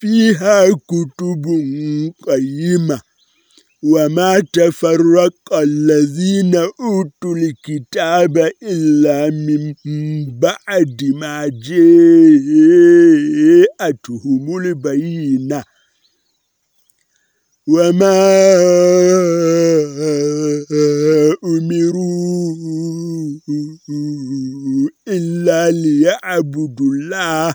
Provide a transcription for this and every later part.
فيها كتب قيمة وما تفرق الذين أوتوا الكتاب إلا من بعد ما جاءتهم البينة وما أمروا إلا ليعبدوا الله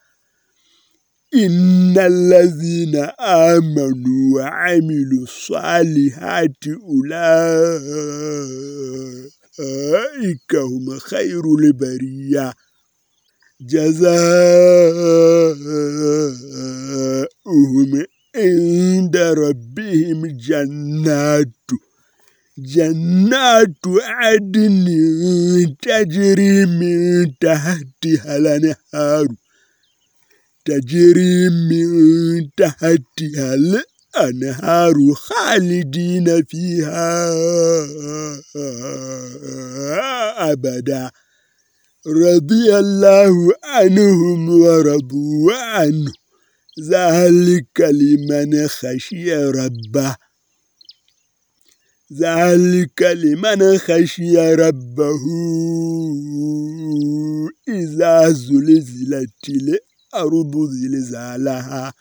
إن الذين آمنوا وعملوا الصالحات أولئك هم خير البرية جزاؤهم عند ربهم جنات جنات عدن تجري من تحتها الانهار تجري من تحتها الأنهار خالدين فيها أبدا. رضي الله عنهم ورضوا عنه. ذلك لمن خشي ربه. ذلك لمن خشي ربه إذا زلزلت الأرض زلزالها